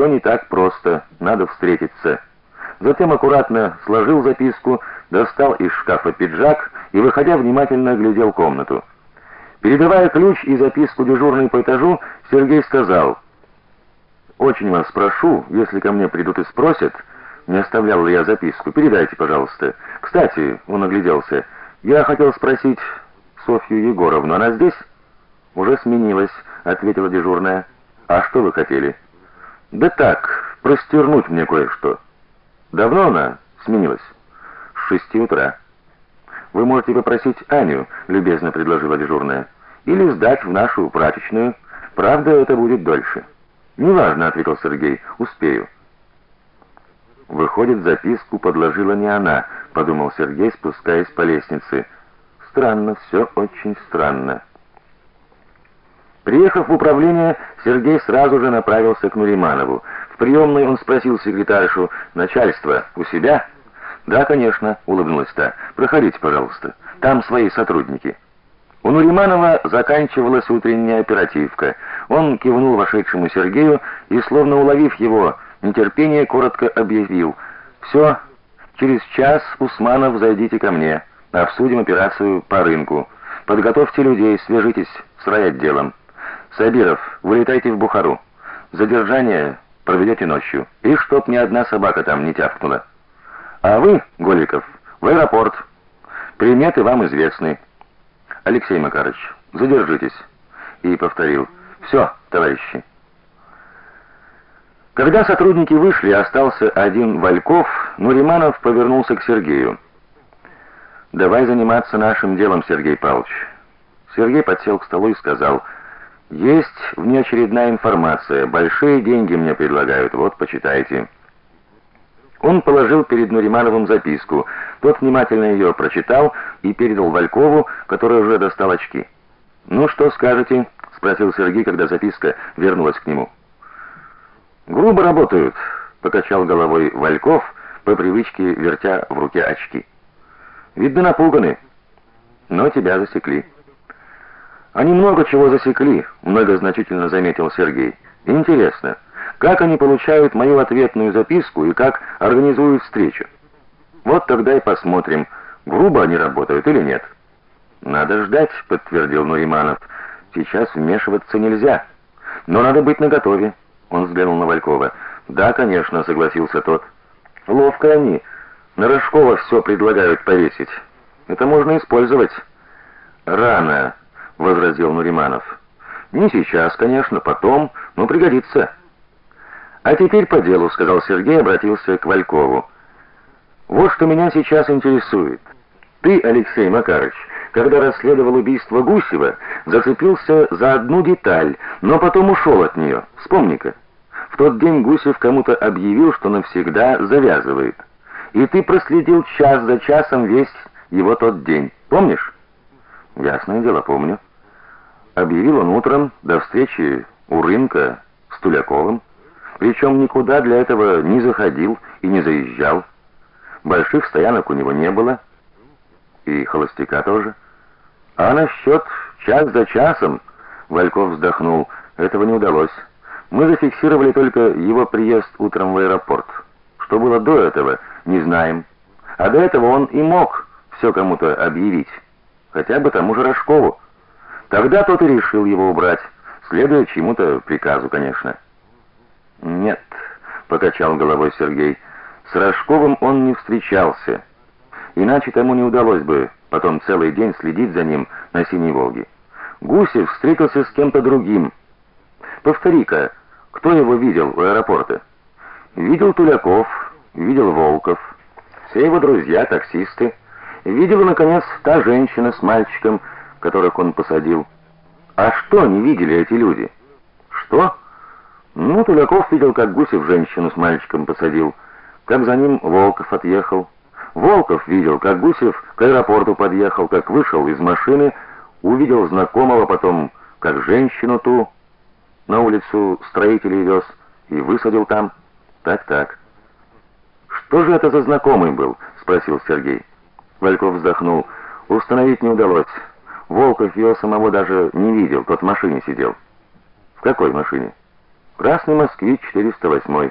все не так просто, надо встретиться. Затем аккуратно сложил записку, достал из шкафа пиджак и, выходя, внимательно оглядел комнату. Передавая ключ и записку дежурной по этажу, Сергей сказал: "Очень вас прошу, если ко мне придут и спросят, не оставлял ли я записку, передайте, пожалуйста. Кстати, он огляделся. Я хотел спросить Софью Егоровну, она здесь? Уже сменилась, ответила дежурная. А что вы хотели? Да так, простернуть мне кое-что. Давно она сменилась? С шести утра. Вы можете попросить Аню, любезно предложила дежурная, или сдать в нашу прачечную. Правда, это будет дольше. Неважно, ответил Сергей. Успею. Выходит, записку подложила не она, подумал Сергей, спускаясь по лестнице. Странно, все очень странно. Приехав в управление, Сергей сразу же направился к Нуриманову. В приемной он спросил секретаршу: "Начальство у себя?" "Да, конечно", улыбнулась та. "Проходите, пожалуйста. Там свои сотрудники". У Нуриманова заканчивалась утренняя оперативка. Он кивнул вошедшему Сергею и, словно уловив его нетерпение, коротко объявил: «Все, через час, Усманов, зайдите ко мне. Обсудим операцию по рынку. Подготовьте людей, свяжитесь с райотделом. Сабиров, вылетайте в Бухару. Задержание проведете ночью. И чтоб ни одна собака там не тявкнула. А вы, Голиков, в аэропорт. Приметы вам известны. Алексей Макарович, задержитесь. И повторил: «Все, товарищи. Когда сотрудники вышли, остался один Вальков, Нуриманов повернулся к Сергею. Давай заниматься нашим делом, Сергей Павлович. Сергей подсел к столу и сказал: "Есть внеочередная информация. Большие деньги мне предлагают. Вот, почитайте". Он положил перед Нуримановым записку. Тот внимательно ее прочитал и передал Валькову, который уже достал очки. "Ну что скажете?" спросил Сергей, когда записка вернулась к нему. Грубо работают, покачал головой Вальков, по привычке вертя в руке очки. Видно, напуганы. Но тебя засекли. Они много чего засекли, многозначительно заметил Сергей. Интересно, как они получают мою ответную записку и как организуют встречу? Вот тогда и посмотрим, грубо они работают или нет. Надо ждать, подтвердил Нуриманов. Сейчас вмешиваться нельзя, но надо быть наготове. Он взглянул на Валькова. "Да, конечно", согласился тот. "Ловко они. На Рожкова все предлагают повесить. Это можно использовать". "Рано", возразил Нуриманов. "Не сейчас, конечно, потом, но пригодится". "А теперь по делу", сказал Сергей, обратился к Валькову. "Вот что меня сейчас интересует. Ты, Алексей Макарович, когда расследовал убийство Гусева, зацепился за одну деталь, но потом ушел от нее. Вспомни-ка. В тот день Гусев кому-то объявил, что навсегда завязывает. И ты проследил час за часом весь его тот день. Помнишь? Ясное дело, помню. Объявил он утром до встречи у рынка с Туляковым, причем никуда для этого не заходил и не заезжал. Больших стоянок у него не было и холостяка тоже. А насчет час за часом, Вальков вздохнул, этого не удалось. Мы зафиксировали только его приезд утром в аэропорт. Что было до этого, не знаем. А до этого он и мог все кому-то объявить, хотя бы тому же Рожкову. Тогда тот и решил его убрать, следуя чему-то приказу, конечно. Нет, покачал головой Сергей. С Рожковым он не встречался. Иначе тому не удалось бы потом целый день следить за ним на Синей Волге. Гусев встретился с кем-то другим. Повтори-ка, кто его видел у аэропорта? Видел Туляков, видел Волков, все его друзья, таксисты. Видела наконец та женщина с мальчиком, которых он посадил. А что не видели эти люди? Что? Ну, Туляков видел, как Гусев женщину с мальчиком посадил, как за ним Волков отъехал. Волков видел, как Гусев к аэропорту подъехал, как вышел из машины, увидел знакомого, потом как женщину ту на улицу строителей вез и высадил там. Так-так. Что же это за знакомый был? спросил Сергей. Вальков вздохнул. Установить не удалось. Волков его самого даже не видел, тот в машине сидел. В какой машине? Красный москвич 408.